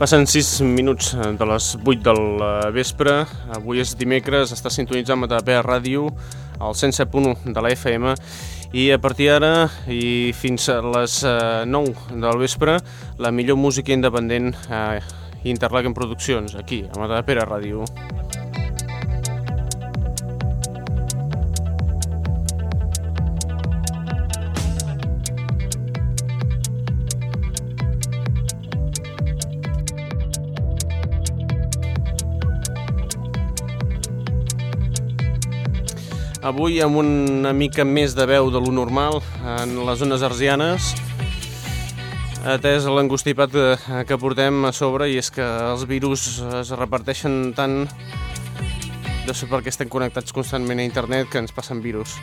Passen 6 minuts de les 8 del eh, vespre. Avui és dimecres, està sintonitzant Matapé Ràdio, al 107.1 de la FM, i a partir d'ara i fins a les 9 eh, del vespre, la millor música independent eh, Interlaken Produccions, aquí, a Matapé Ràdio. Avui amb una mica més de veu de lo normal en les zones arsianes, atès l'angustipat que, que portem a sobre i és que els virus es reparteixen tant de sé per què estem connectats constantment a internet que ens passen virus.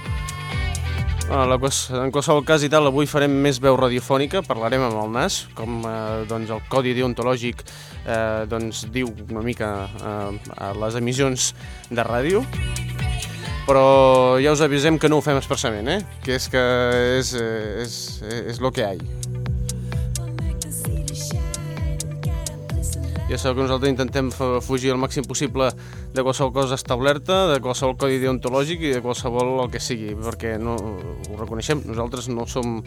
En qualsevol cas i tal, avui farem més veu radiofònica, parlarem amb el nas, com eh, doncs, el codi deontològic eh, doncs, diu una mica eh, a les emissions de ràdio però ja us avisem que no ho fem expressament, eh? que és que és, és, és lo que hi. Ja sabeu que nosaltres intentem fugir el màxim possible de qualsevol cosa establerta, de qualsevol codi deontològic i de qualsevol el que sigui, perquè no, ho reconeixem, nosaltres no som,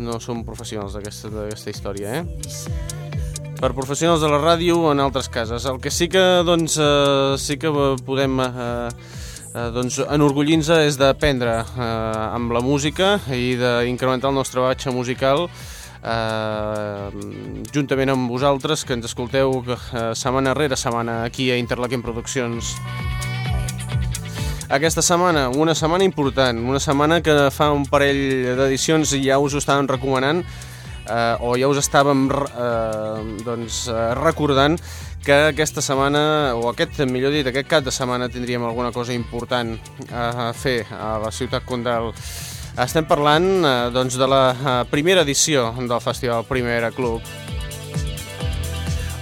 no som professionals d'aquesta història. Eh? Per professionals de la ràdio en altres cases. El que sí que, doncs, eh, sí que podem... Eh, eh, doncs, enorgullir-nos és d'aprendre eh, amb la música i d'incrementar el nostre batxe musical eh, juntament amb vosaltres que ens escolteu eh, setmana rere setmana aquí a Interlaken Produccions. Aquesta setmana, una setmana important, una setmana que fa un parell d'edicions ja us ho estàvem recomanant eh, o ja us estàvem eh, doncs, recordant que aquesta setmana, o aquest, millor dit, aquest cap de setmana tindríem alguna cosa important a fer a la ciutat Condal. Estem parlant eh, doncs, de la eh, primera edició del Festival Primera Club.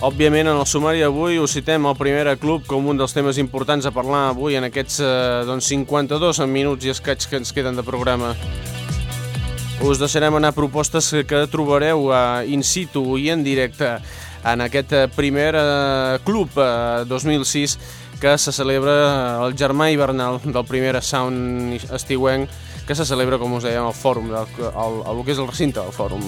Òbviament, en el sumari d'avui us citem el Primera Club com un dels temes importants a parlar avui en aquests eh, doncs, 52 minuts i escaig que ens queden de programa. Us deixarem anar propostes que trobareu in situ i en directe en aquest eh, primer eh, club eh, 2006 que se celebra el germà hivernal del primer sound estiuenc que se celebra, com us dèiem, al fòrum, el que és el recinte del fòrum.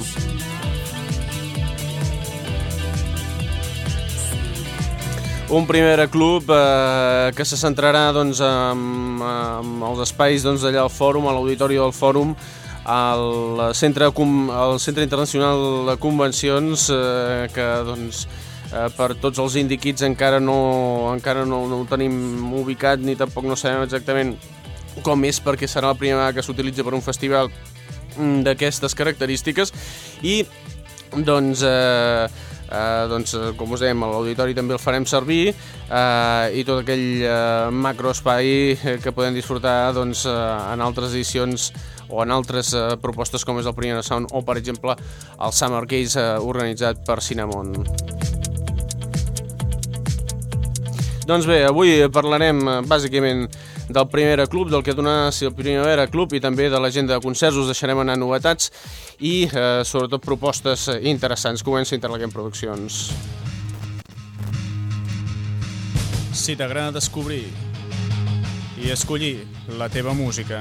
Un primer club eh, que se centrarà doncs, amb, amb els espais doncs, d'allà al fòrum, a l'auditori del fòrum, al Centre, al Centre Internacional de Convencions eh, que doncs, eh, per tots els indiquits encara no, encara no, no ho tenim ubicat ni tampoc no sabem exactament com és perquè serà la primera que s'utilitza per un festival mm, d'aquestes característiques. I doncs eh, eh, doncs, com us dèiem, l'auditori també el farem servir eh, i tot aquell eh, macroespai que podem disfrutar doncs, eh, en altres edicions o en altres eh, propostes com és el Primer Sound o, per exemple, el Summer Gaze eh, organitzat per Cinnamon. Doncs bé, avui parlarem eh, bàsicament del Primera Club, del que donarà el Primera Club i també de l'agenda de concerts us deixarem anar novetats i eh, sobretot propostes interessants. Comença Interlaquem Produccions. Si t'agrada descobrir i escollir la teva música.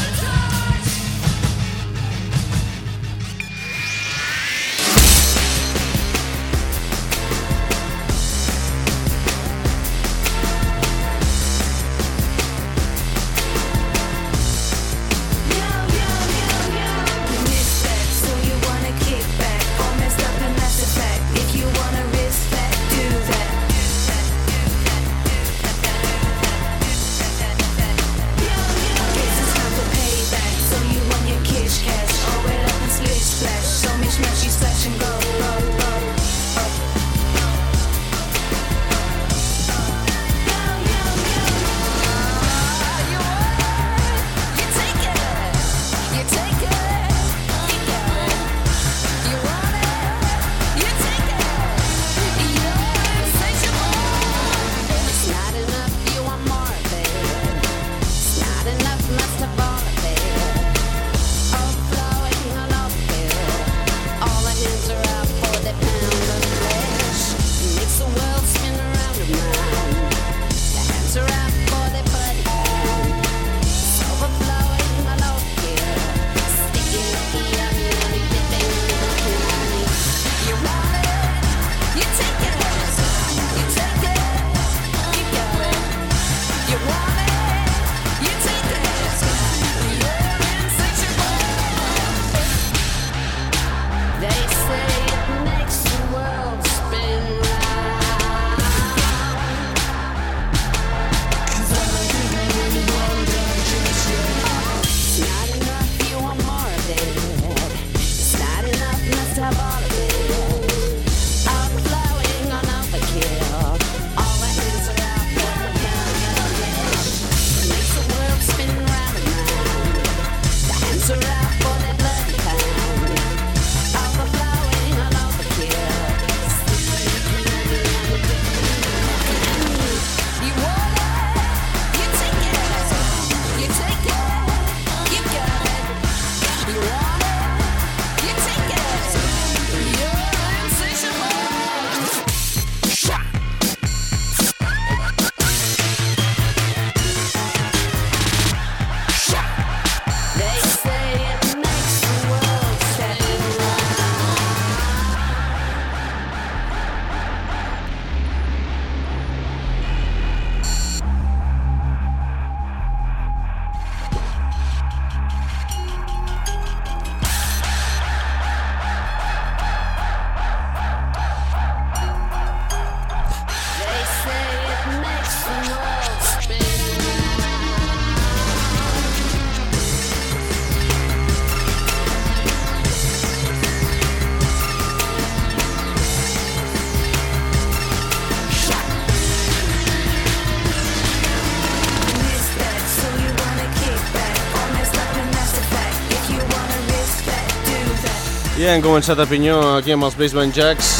Ja hem començat a pinyó aquí amb els Basement Jacks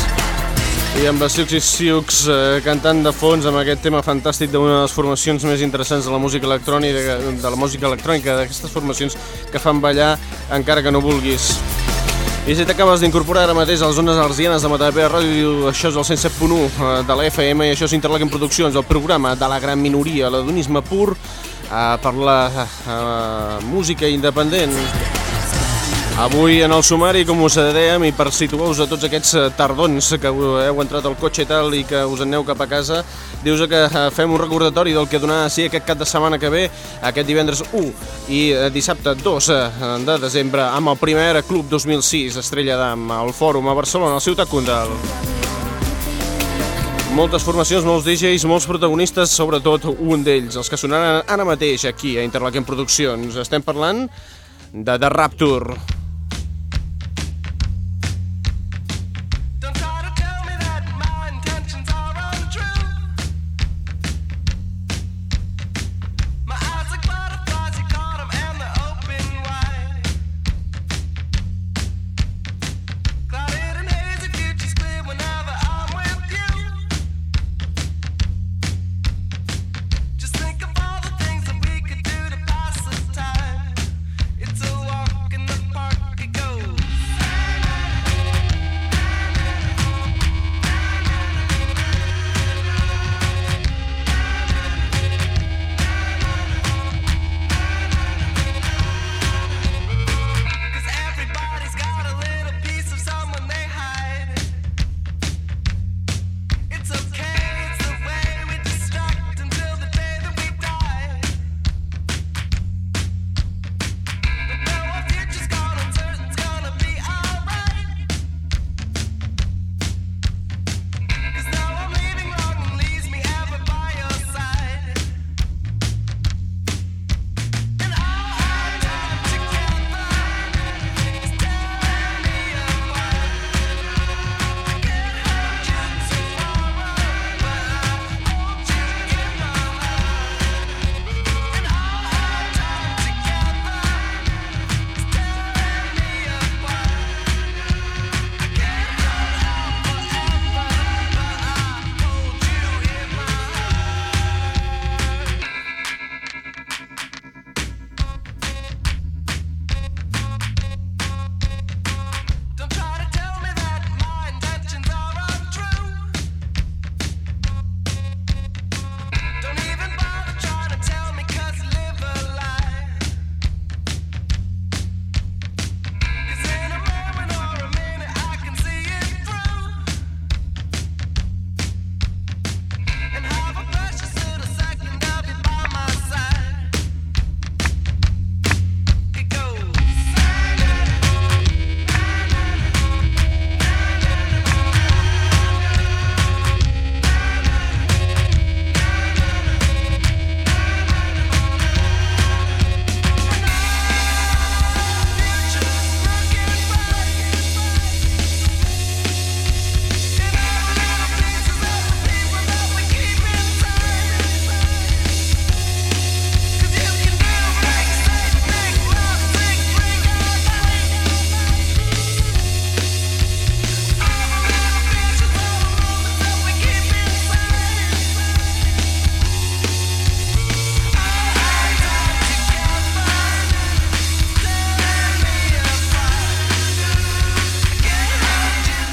i amb els Siux i Siux eh, cantant de fons amb aquest tema fantàstic d'una de les formacions més interessants de la música electrònica de la música electrònica d'aquestes formacions que fan ballar encara que no vulguis. I si t'acabes d'incorporar ara mateix a les zones arsianes de Matapé Ràdio, això és el 107.1 eh, de la FM i això és Interlaken Produccions, el programa de la gran minoria, l'adonisme pur eh, per la eh, música independent. Avui en el sumari, com us dèiem, i per situar-vos a tots aquests eh, tardons que heu entrat al cotxe i tal i que us aneu cap a casa, dius que eh, fem un recordatori del que donarà sí aquest cap de setmana que ve, aquest divendres 1 i eh, dissabte 2 de desembre, amb el primer Club 2006, Estrella d'Am, al Fòrum a Barcelona, al Ciutat Condal. Moltes formacions, molts DJs, molts protagonistes, sobretot un d'ells, els que sonaran ara mateix aquí a Interlaken Produccions. Estem parlant de The Rapture.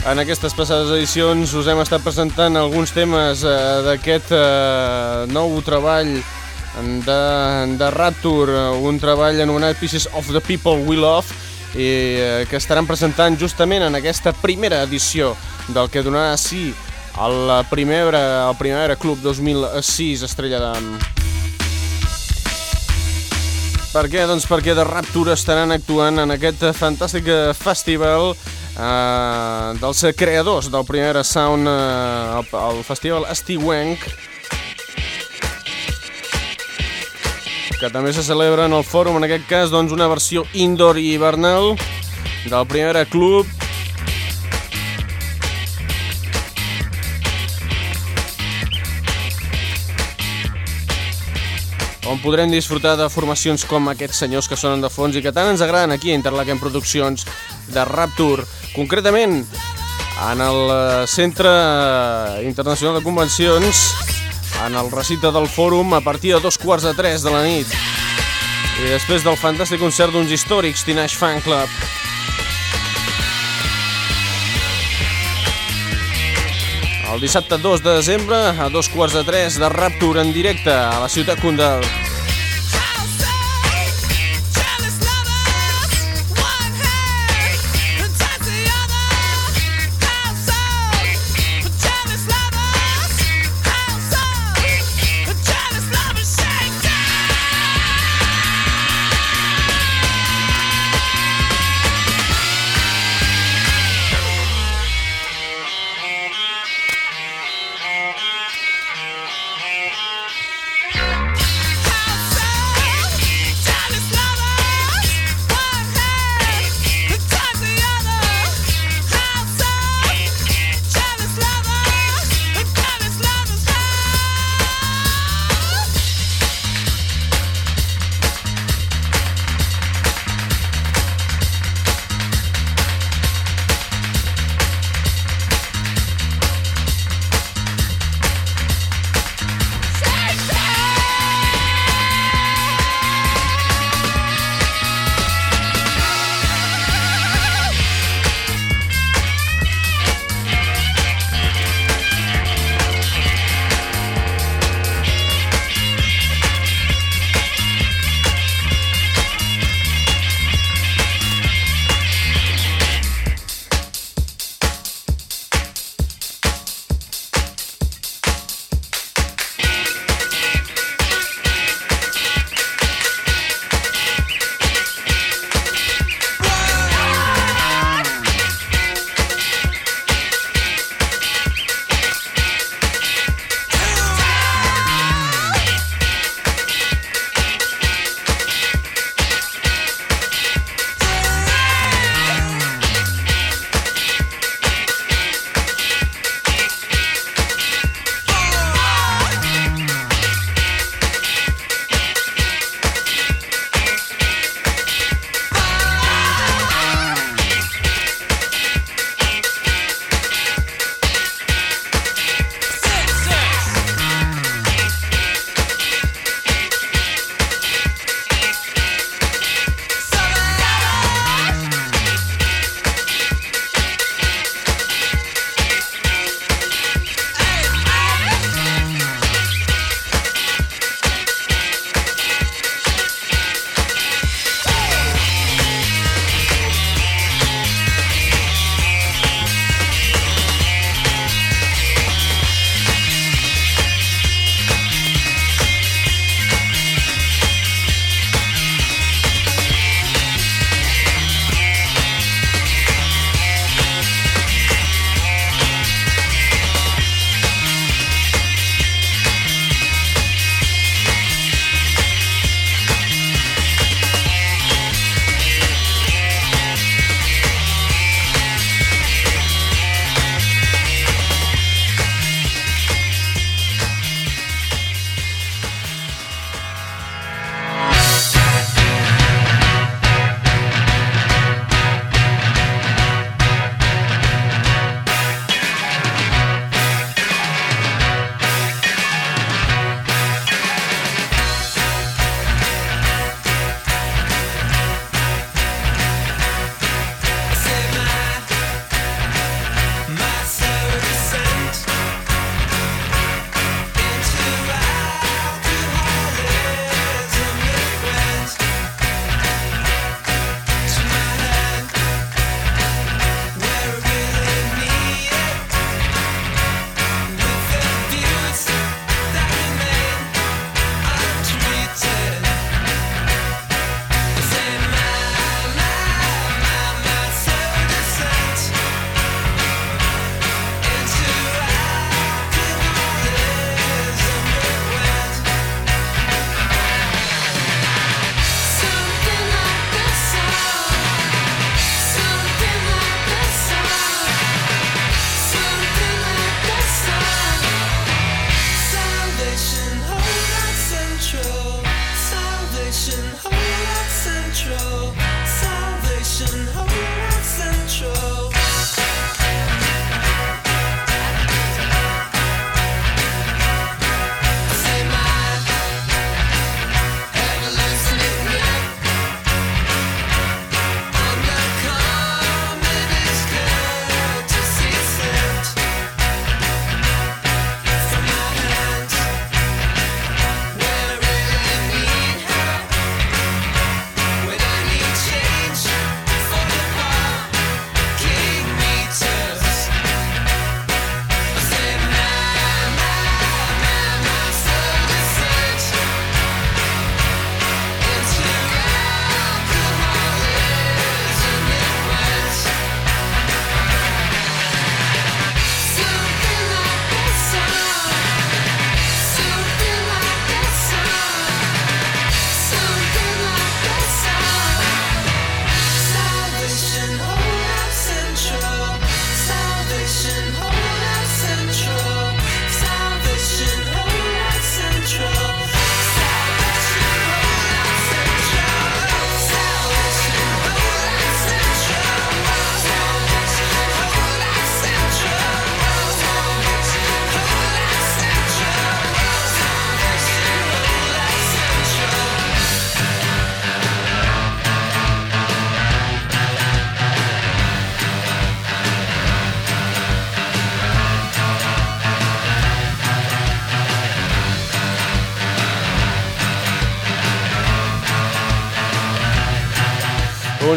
En aquestes passades edicions us hem estat presentant alguns temes eh, d'aquest eh, nou treball de, de Rapture, un treball anomenat Pieces of the People We Love, i eh, que estaran presentant justament en aquesta primera edició del que donarà sí al Primavera, al Club 2006 Estrella d'Am. Per què? Doncs perquè de Rapture estaran actuant en aquest fantàstic festival eh, dels creadors del Primavera Sound, eh, el festival Estiuenc, que també se celebra en el fòrum, en aquest cas doncs, una versió indoor i hivernal del Primera Club on podrem disfrutar de formacions com aquests senyors que sonen de fons i que tant ens agraden aquí a Interlaken Produccions de Rapture. Concretament, en el eh, Centre Internacional de Convencions, en el recinte del fòrum, a partir de dos quarts de tres de la nit. I després del fantàstic concert d'uns històrics, Teenage Fan Club. El dissabte 2 de desembre, a dos quarts de tres, de Rapture en directe a la ciutat Condal.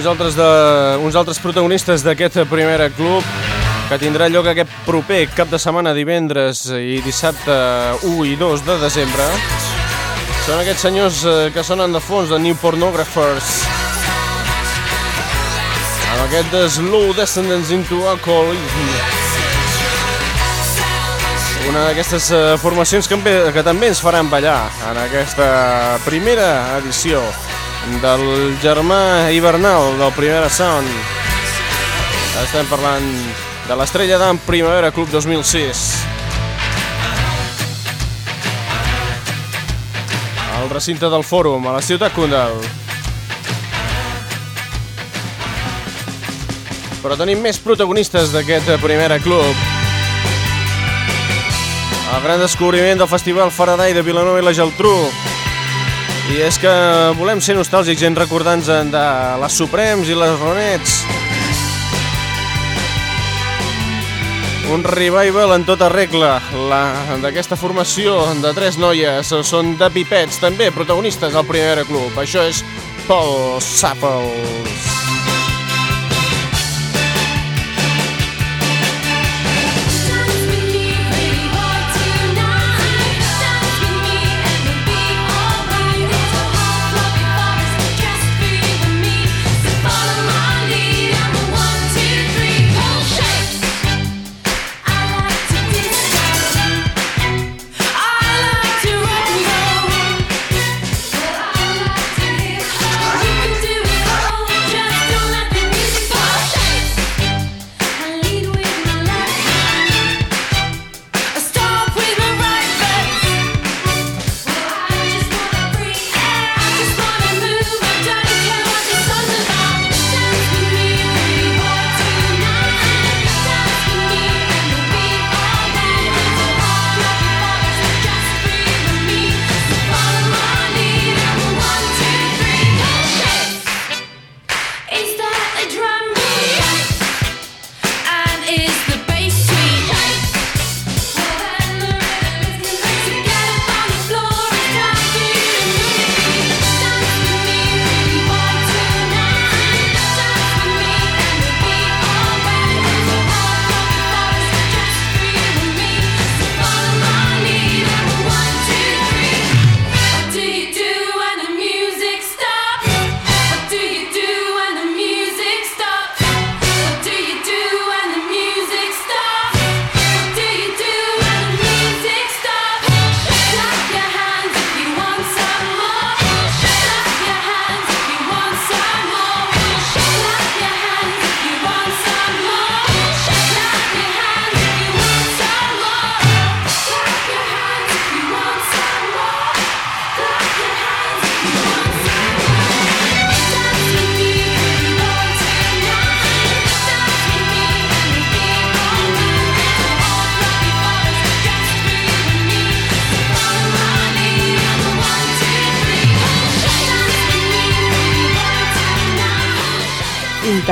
Uns altres, de, uns altres protagonistes d'aquest primera club que tindrà lloc aquest proper cap de setmana divendres i dissabte 1 i 2 de desembre. Són aquests senyors eh, que sonen de fons de New Pornographers. Amb aquest Slow Descendants into Alcoholism. Una d'aquestes eh, formacions que, que també ens faran ballar en aquesta primera edició del germà hivernal del Primera Sound. Estem parlant de l'estrella d'en Primavera Club 2006. El recinte del fòrum a la ciutat Condal. Però tenim més protagonistes d'aquest Primera Club. El gran descobriment del Festival Faraday de Vilanova i la Geltrú i és que volem ser nostàlgics en recordar-nos de les Suprems i les Ronets. Un revival en tota regla d'aquesta formació de tres noies. Són de Pipets, també protagonistes del primer club. Això és Paul Sapples.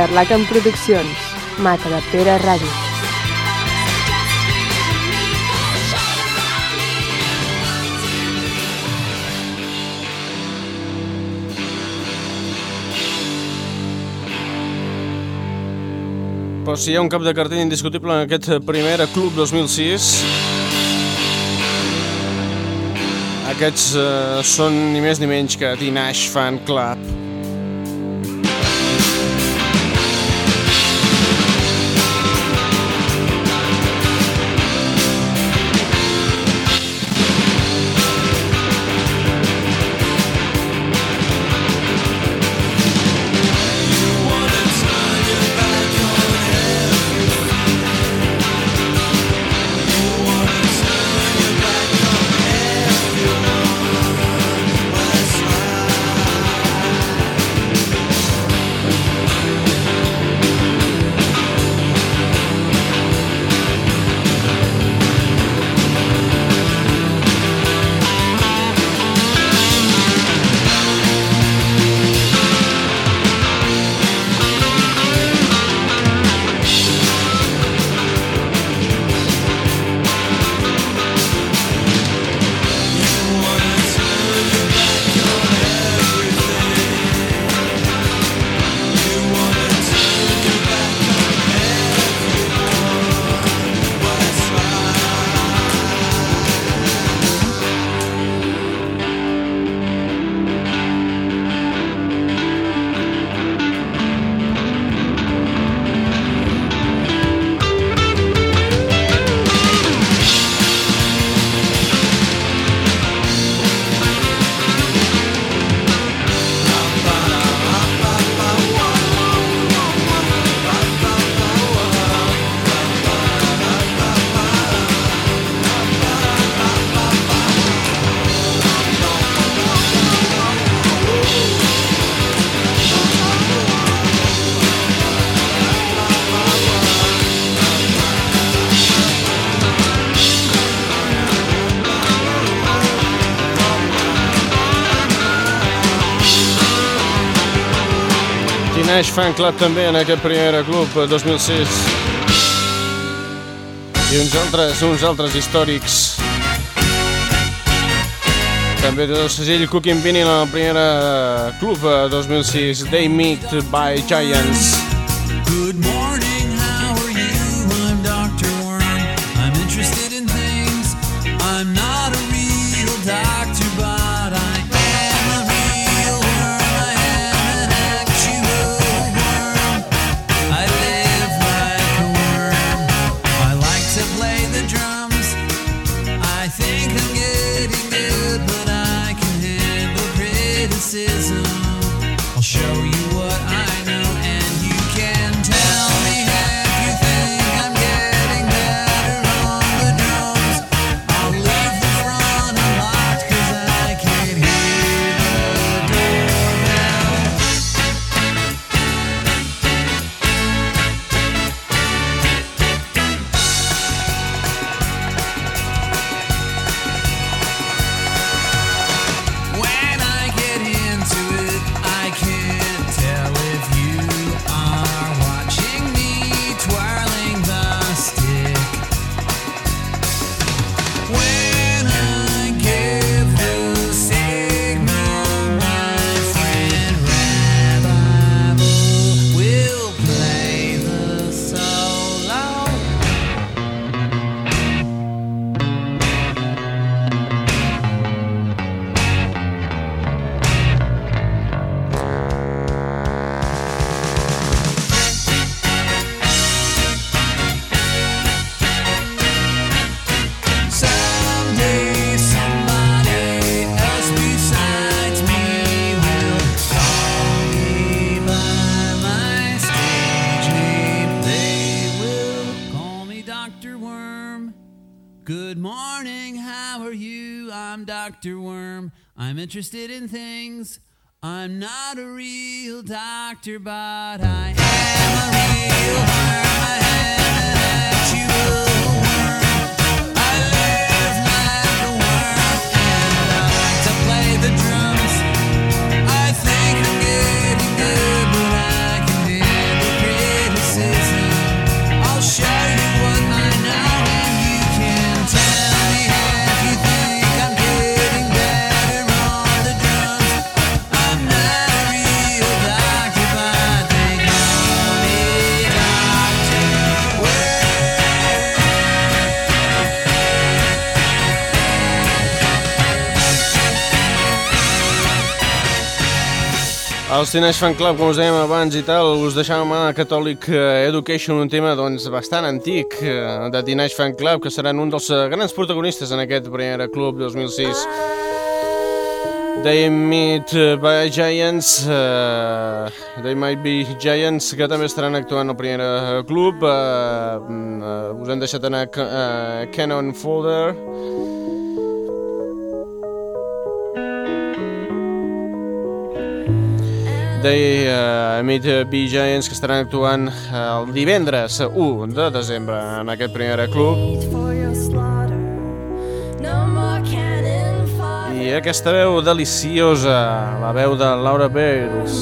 Interlaken Produccions, Mata de Pere Ràdio. Però si hi ha un cap de cartell indiscutible en aquest primer Club 2006, aquests uh, són ni més ni menys que Teenage Fan Club. Teenage Fan Club també en aquest primer club 2006 i uns altres, uns altres històrics. També del segell Cooking Vinyl en el primer club 2006 They Meet by Giants. Good morning, I'm interested in things. I'm not a real doctor, but I am a real worm. Els Teenage Fan Club, com us dèiem abans i tal, us deixàvem a Catholic eh, Education, un tema doncs, bastant antic eh, de Teenage Fan Club, que seran un dels eh, grans protagonistes en aquest primer club 2006. They Meet by Giants, uh, They Might Be Giants, que també estaran actuant al primer club. Uh, uh, us hem deixat anar uh, Canon Folder. They uh, Meet Be Giants, que estaran actuant uh, el divendres 1 de desembre en aquest primer club. I aquesta veu deliciosa, la veu de Laura Bales,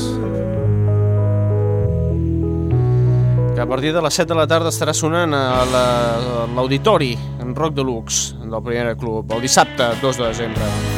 que a partir de les 7 de la tarda estarà sonant a la- l'auditori en Rock Deluxe del primer club, el dissabte 2 de desembre.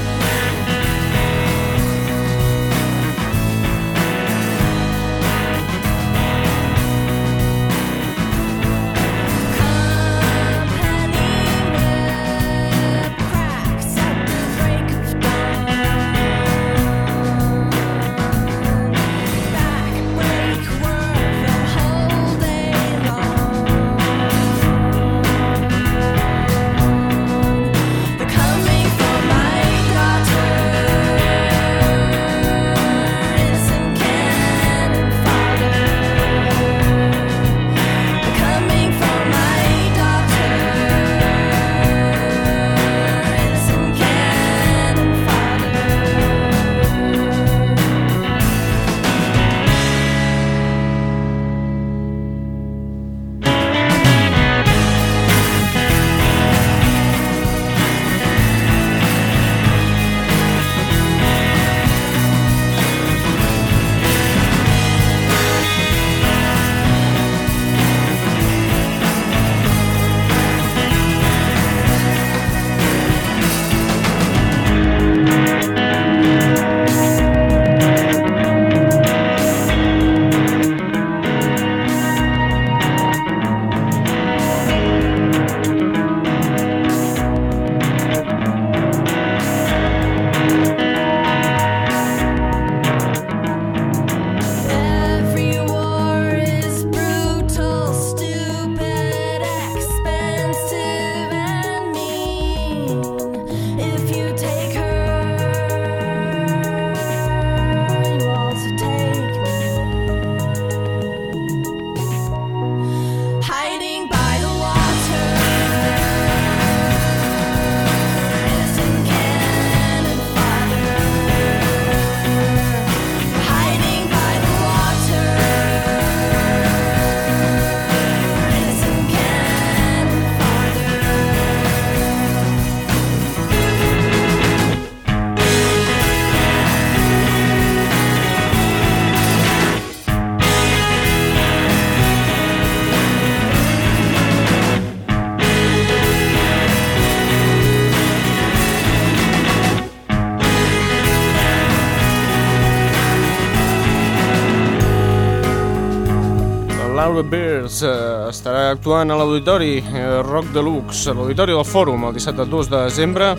Laura Beers eh, estarà actuant a l'auditori eh, Rock Deluxe, a l'auditori del Fòrum, el dissabte 2 de desembre,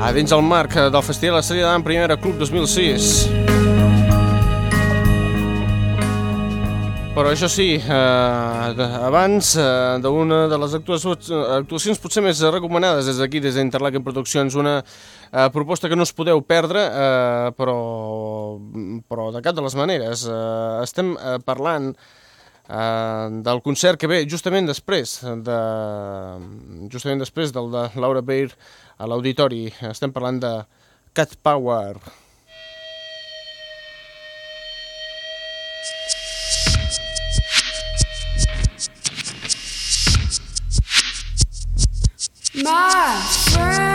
a dins el marc del Festival Estrella d'Am Primera Club 2006. Però això sí, eh, de- abans eh, d'una de les actuacions, actuacions potser més recomanades des d'aquí, des d'Interlaken Produccions, una eh, proposta que no us podeu perdre, eh, però, però de cap de les maneres. Eh, estem eh, parlant eh, del concert que ve justament després de, justament després del de Laura Bair a l'auditori. Estem parlant de Cat Power. My friend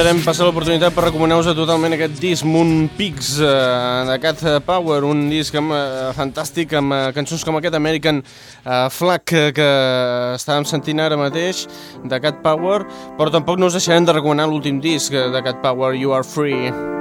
deixarem passar l'oportunitat per recomanar-vos totalment aquest disc Moon Peaks eh, de Cat Power, un disc amb, eh, fantàstic amb eh, cançons com aquest American Flag que, estàvem sentint ara mateix de Cat Power, però tampoc no us deixarem de recomanar l'últim disc de Cat Power, You Are Free.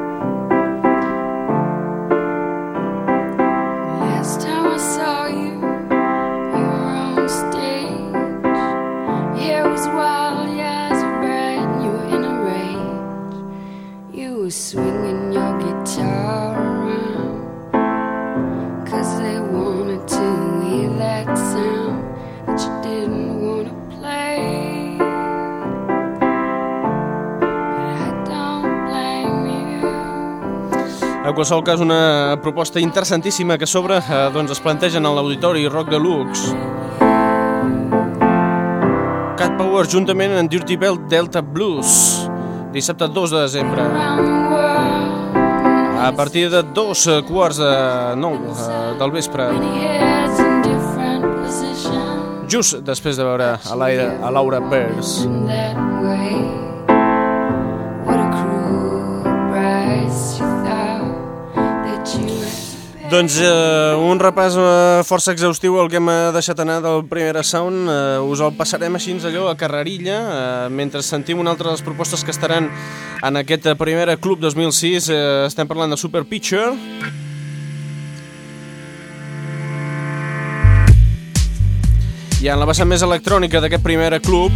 Qualsevol cas, una proposta interessantíssima que a sobre eh, doncs es plantegen en l'auditori Rock Deluxe. Cat Power juntament amb Dirty Bell Delta Blues, dissabte 2 de desembre. A partir de dos quarts de nou eh, del vespre, just després de veure a, a Laura Bears. Doncs eh, un repàs eh, força exhaustiu el que hem eh, deixat anar del primer sound. Eh, us el passarem així allò a Carrerilla, eh, mentre sentim una altra de les propostes que estaran en aquest eh, primer Club 2006. Eh, estem parlant de Super Pitcher. I en la base més electrònica d'aquest primer club,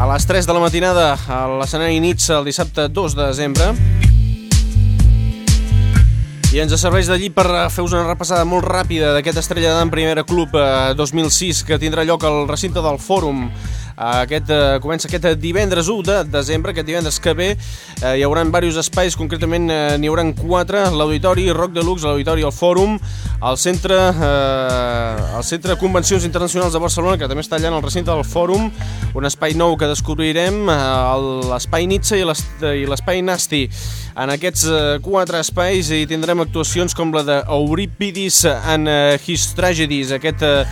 a les 3 de la matinada a l'escenari Nitsa, el dissabte 2 de desembre, i ens serveix d'allí per fer-vos una repassada molt ràpida d'aquest Estrella d'Am Primera Club eh, 2006 que tindrà lloc al recinte del Fòrum. Aquest, eh, comença aquest divendres 1 de desembre, aquest divendres que ve eh, hi haurà diversos espais, concretament eh, n'hi haurà quatre, l'Auditori Rock Deluxe, l'Auditori el Fòrum, el Centre, eh, el Centre de Convencions Internacionals de Barcelona, que també està allà en el recinte del Fòrum, un espai nou que descobrirem, eh, l'espai Nitsa i l'espai Nasti. En aquests eh, quatre espais hi tindrem actuacions com la de Euripidis and eh, His Tragedies, aquest eh,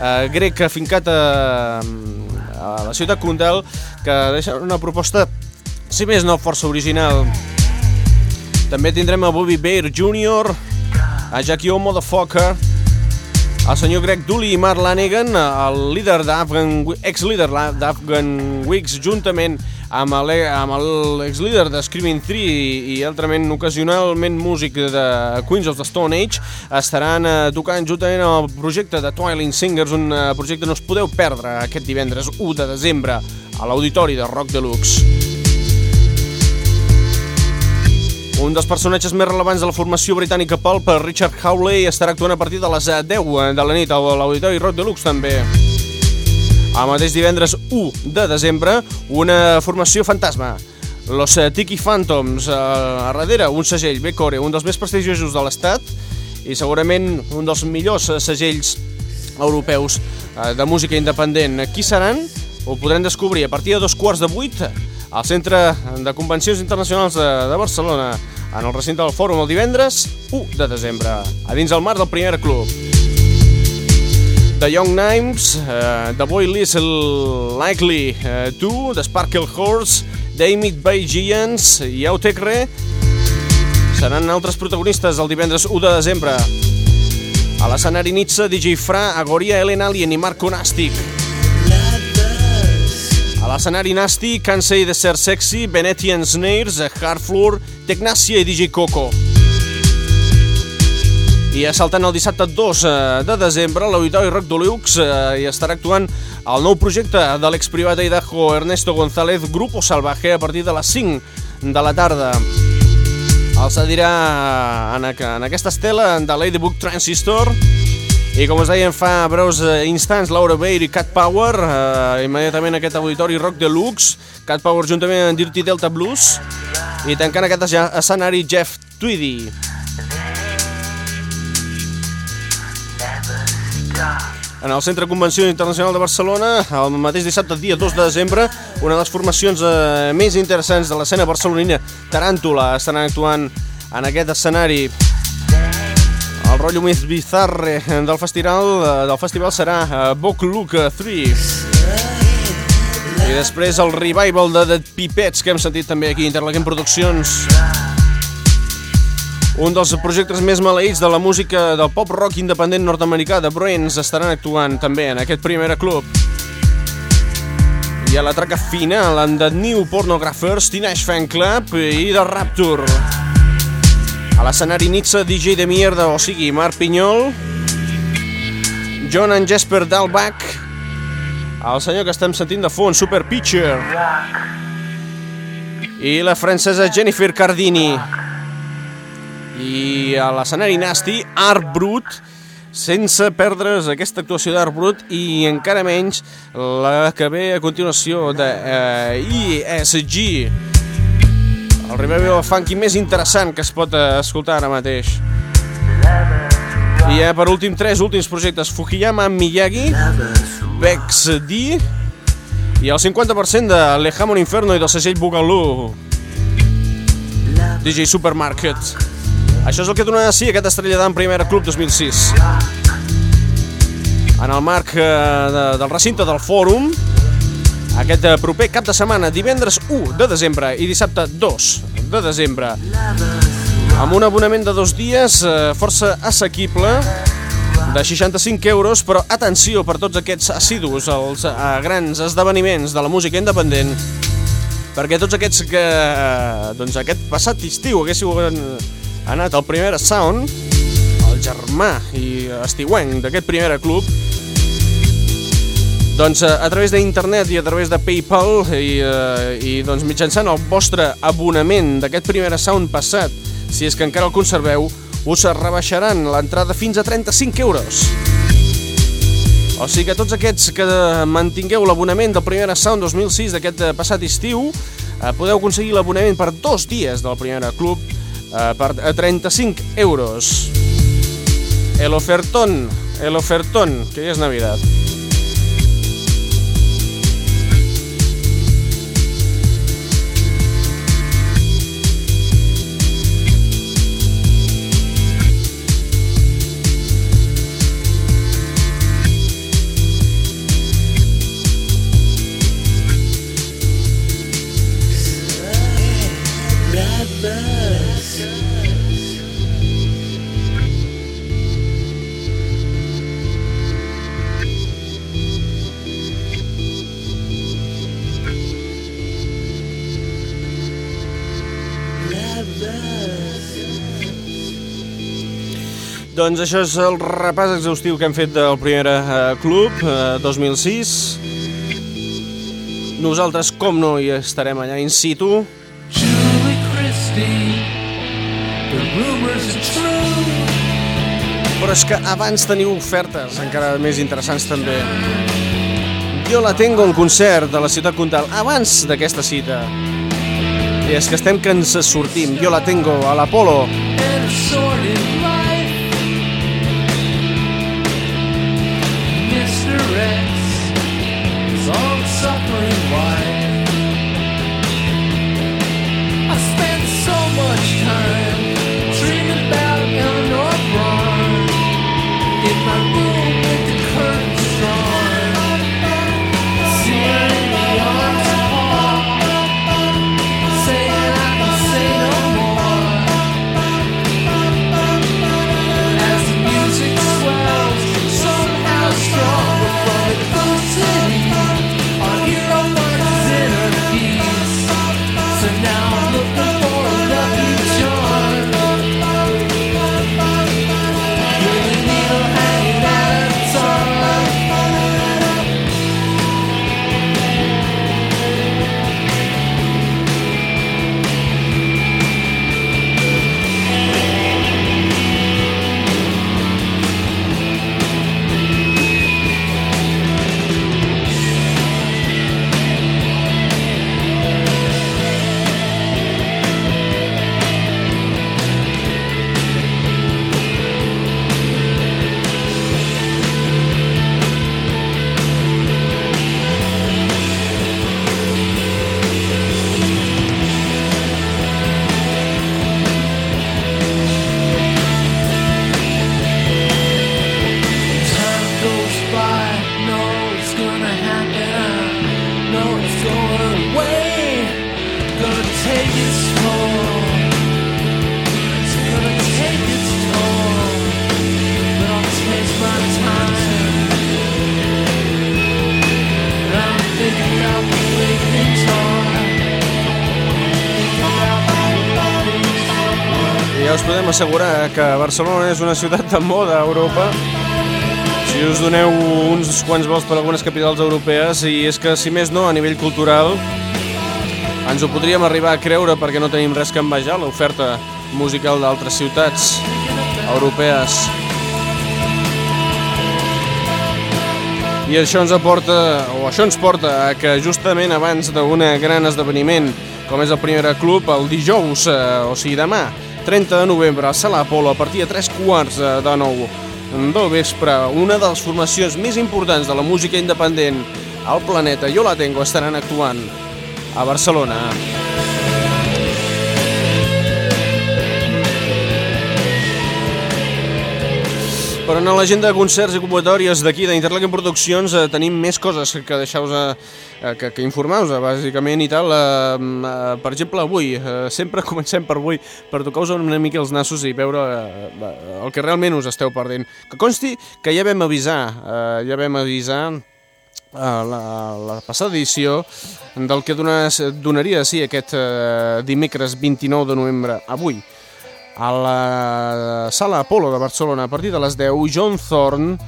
eh, grec afincat a, a la ciutat Condel, que deixa una proposta, si més no, força original. També tindrem a Bobby Bear Jr., a Jackie O Motherfucker, el senyor Greg Dooley i Mark Lanegan, el líder d'Afghan, ex-líder d'Afghan Wigs, juntament amb amb l'ex-líder de Screaming 3 i, i altrament ocasionalment músic de Queens of the Stone Age, estaran eh, tocant juntament el projecte de Twilight Singers, un eh, projecte no us podeu perdre aquest divendres 1 de desembre a l'Auditori de Rock Deluxe. Un dels personatges més rellevants de la formació britànica Pulp, Richard Howley, estarà actuant a partir de les eh, 10 de la nit a l'Auditori Rock Deluxe també. El mateix divendres 1 de desembre, una formació fantasma. Los eh, Tiki Phantoms, eh, a darrere un segell Becore, un dels més prestigiosos de l'estat i segurament un dels millors eh, segells europeus de música independent. Qui seran? Ho podrem descobrir a partir de dos quarts de vuit al Centre de Convencions Internacionals de, de Barcelona, en el recinte del Fòrum el divendres 1 de desembre, a dins el mar del primer club. The Young Nimes, uh, The Boy Little Likely uh, 2, The Sparkle Horse, Damid by Giants i Autekre seran altres protagonistes el divendres 1 de desembre. A l'escenari Nitsa, DJ Fra, Agoria, Ellen Alien i Marco Nastic. A l'escenari Nasty, Cansei de Ser Sexy, Venetian Snares, Hardfloor, Tecnacia i DJ Coco. I assaltant el dissabte 2 eh, de desembre, l'Auditori Rock Deluxe eh, hi estarà actuant el nou projecte de l'exprivat d'Idaho Ernesto González, Grupo Salvaje, a partir de les 5 de la tarda. El cedirà en, aqu- en aquesta estela de Ladybook Transistor i com us deien fa breus eh, instants, Laura Bair i Cat Power, eh, immediatament aquest auditori Rock Deluxe, Cat Power juntament amb Dirty Delta Blues i tancant aquest escenari Jeff Tweedy. En el Centre Convenció Internacional de Barcelona, el mateix dissabte, dia 2 de desembre, una de les formacions eh, més interessants de l'escena barcelonina, Taràntula, estaran actuant en aquest escenari. El rotllo més bizarre del festival, eh, del festival serà eh, Book Look 3. I després el revival de The Pipets que hem sentit també aquí a Interlaken Produccions. Un dels projectes més maleïts de la música del pop rock independent nord-americà de Brains estaran actuant també en aquest primer club. I a la traca final en The New Pornographers, Teenage Fan Club i The Rapture. A l'escenari Nitsa, DJ de mierda, o sigui, Marc Pinyol, John and Jesper Dalbach, el senyor que estem sentint de fons, Super Pitcher, i la francesa Jennifer Cardini. I a l'escenari Nasty, Art Brut, sense perdre's aquesta actuació d'Art Brut i encara menys la que ve a continuació de eh, ESG, el revival funky més interessant que es pot escoltar ara mateix. I eh, per últim, tres últims projectes, Fukuyama Miyagi, Vex D i el 50% de Lehamon Inferno i del segell Boogaloo. DJ Supermarket. Això és el que donarà sí aquest Estrella d'Am Primera Club 2006. En el marc eh, de, del recinte del Fòrum, aquest eh, proper cap de setmana, divendres 1 de desembre i dissabte 2 de desembre, amb un abonament de dos dies eh, força assequible, de 65 euros, però atenció per tots aquests assidus als a grans esdeveniments de la música independent, perquè tots aquests que, doncs aquest passat estiu haguéssiu eh, anat al primer Sound, el germà i estiuenc d'aquest primer club, Doncs eh, a través d'internet i a través de PayPal i, eh, i doncs mitjançant el vostre abonament d'aquest primer sound passat, si és que encara el conserveu, us rebaixaran l'entrada fins a 35 euros. O sigui que tots aquests que mantingueu l'abonament del Primera Sound 2006 d'aquest eh, passat estiu podeu aconseguir l'abonament per dos dies del Primera Club eh, per a 35 euros. El ofertón, el ofertón, que ja és Navidad. Doncs això és el repàs exhaustiu que hem fet del primer eh, club, eh, 2006. Nosaltres, com no, hi estarem allà in situ. Julie Christie, the rumors are true. Però és que abans teniu ofertes encara més interessants també. Jo la tengo al concert de la Ciutat Comtal abans d'aquesta cita. I és que estem que ens sortim. Jo la tengo a l'Apolo. and much time assegurar que Barcelona és una ciutat de moda a Europa. Si us doneu uns quants vols per algunes capitals europees, i és que, si més no, a nivell cultural, ens ho podríem arribar a creure perquè no tenim res que envejar l'oferta musical d'altres ciutats europees. I això ens aporta, o això ens porta a que justament abans d'un gran esdeveniment, com és el primer club, el dijous, eh, o sigui demà, 30 de novembre, a Sala Apolo, a partir de 3 quarts de 9 del vespre, una de les formacions més importants de la música independent al planeta, Jo la tengo, estaran actuant a Barcelona. Però en l'agenda de concerts i convocatòries d'aquí d'Interlaken Produccions eh, tenim més coses que deixar-vos eh, que, que informar-vos, eh, bàsicament i tal. Eh, eh, per exemple, avui, eh, sempre comencem per avui, per tocar-vos una mica els nassos i veure eh, el que realment us esteu perdent. Que consti que ja vam avisar, eh, ja vam avisar a la, la passada edició del que donar, donaria sí, aquest eh, dimecres 29 de novembre, avui, a la sala Apolo de Barcelona a partir de les 10, John Thorne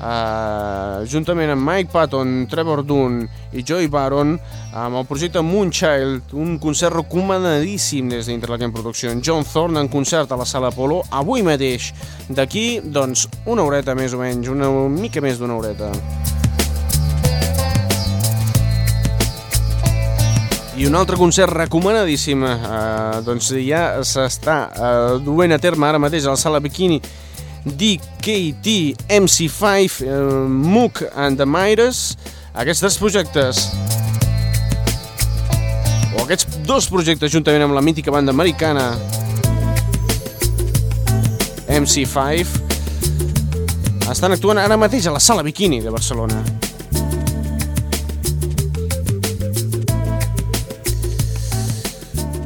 eh, juntament amb Mike Patton, Trevor Dunn i Joey Baron, amb el projecte Moonchild, un concert recomanadíssim des d'Interlaken Productions. John Thorne en concert a la Sala Apolo avui mateix. D'aquí, doncs, una horeta més o menys, una mica més d'una horeta. I un altre concert recomanadíssim, eh, doncs ja s'està eh, duent a terme ara mateix a la sala Bikini. DKT MC5 eh, Mook and the Myres. Aquests tres projectes. O aquests dos projectes juntament amb la mítica banda americana. MC5 estan actuant ara mateix a la sala Bikini de Barcelona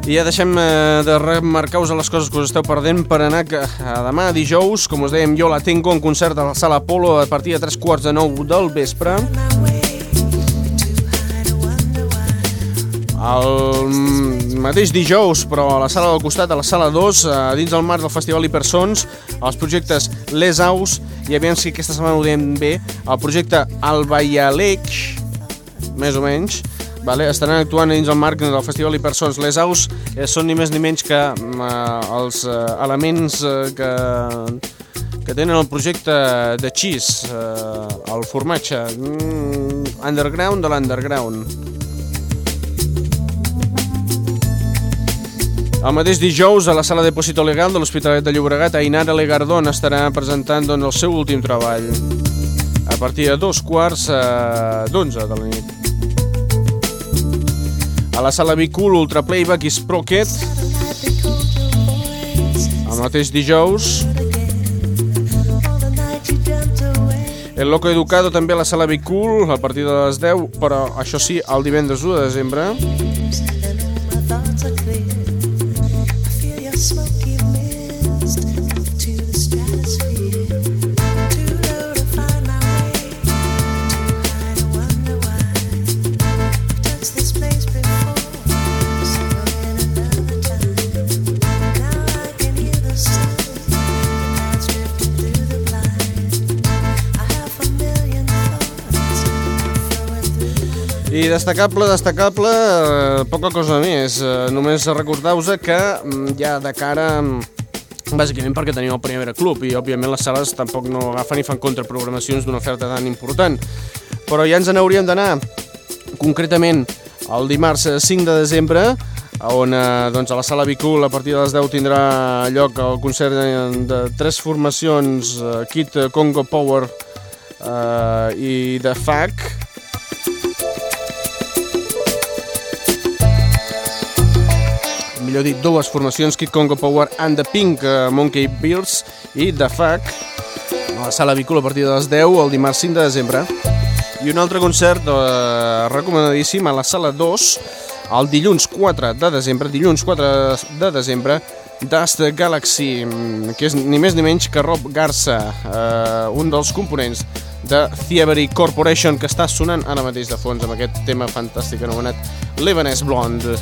I ja deixem eh, de remarcar-vos les coses que us esteu perdent per anar a, a demà, dijous, com us dèiem, jo la tengo en concert a la Sala Apolo a partir de tres quarts de nou del vespre. El mateix dijous, però a la sala del costat, a la sala 2, eh, dins del marc del Festival Hipersons, els projectes Les Aus, i aviam si aquesta setmana ho diem bé, el projecte Albayaleix, més o menys, vale? estaran actuant dins el marc del Festival Hipersons. Les aus eh, són ni més ni menys que eh, els eh, elements eh, que, que tenen el projecte de cheese, eh, el formatge mm, underground de l'underground. El mateix dijous, a la sala de Depósito Legal de l'Hospitalet de Llobregat, Ainara Legardón estarà presentant doncs, el seu últim treball a partir de dos quarts eh, d'onze de la nit. A la sala Bicul Ultra Playback is Procket el mateix dijous. El Loco Educado també a la sala Bicul a partir de les 10 però això sí, el divendres 1 de desembre I destacable, destacable, eh, poca cosa més. Eh, només recordar-vos que mm, ja de cara mm, bàsicament perquè tenim el Primera Club i òbviament les sales tampoc no agafen i fan contraprogramacions d'una oferta tan important. Però ja ens n'hauríem d'anar concretament el dimarts 5 de desembre on eh, doncs a la sala Bicul a partir de les 10 tindrà lloc el concert de, tres formacions eh, Kit Congo Power eh, i The FAC millor dit, dues formacions, Kid Congo Power and the Pink uh, Monkey Bears i The Fuck, a la sala Bicul a partir de les 10 el dimarts 5 de desembre. I un altre concert eh, recomanadíssim a la sala 2 el dilluns 4 de desembre, dilluns 4 de desembre, Dust Galaxy, que és ni més ni menys que Rob Garza, eh, un dels components de Thievery Corporation, que està sonant ara mateix de fons amb aquest tema fantàstic anomenat Lebanese Blonde.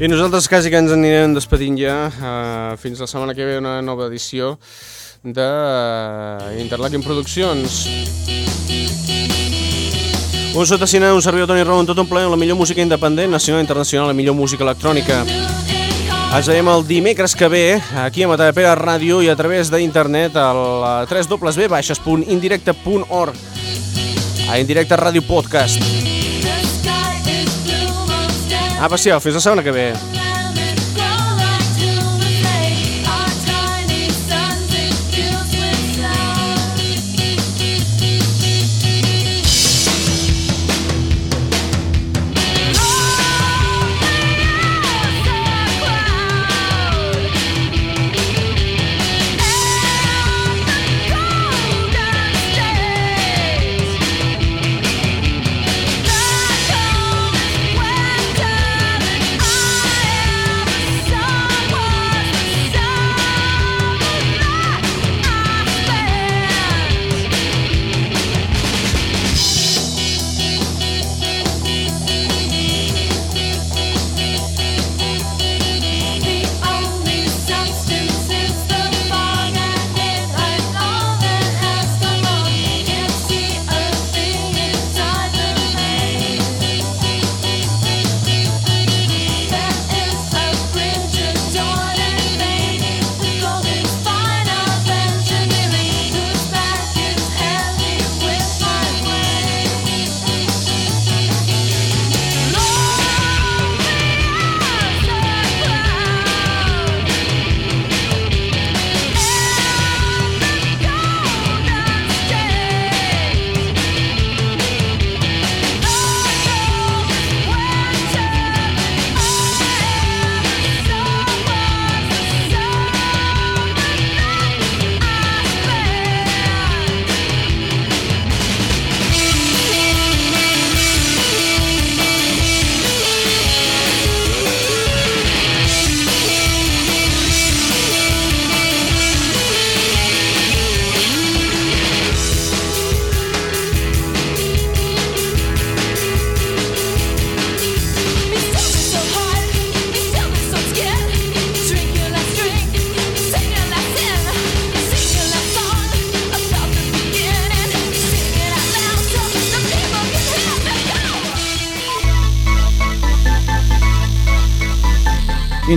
I nosaltres quasi que ens anirem despedint ja uh, fins la setmana que ve una nova edició de uh, Produccions. Un sotacinar, un servidor Toni Roman, tot un plaer, la millor música independent, nacional i internacional, la millor música electrònica. Ens veiem el dimecres que ve, aquí a Matadepera Ràdio i a través d'internet al www.indirecte.org a Indirecte Ràdio Podcast. Apa, sí, fins la setmana que ve.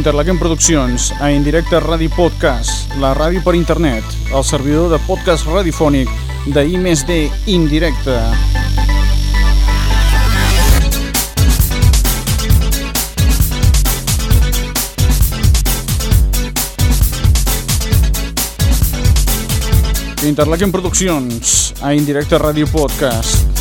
Interlaquem Produccions, a Indirecte Ràdio Podcast, la ràdio per internet, el servidor de podcast radiofònic de I més D Indirecte. Interlaquem Produccions, a Indirecte Ràdio Podcast.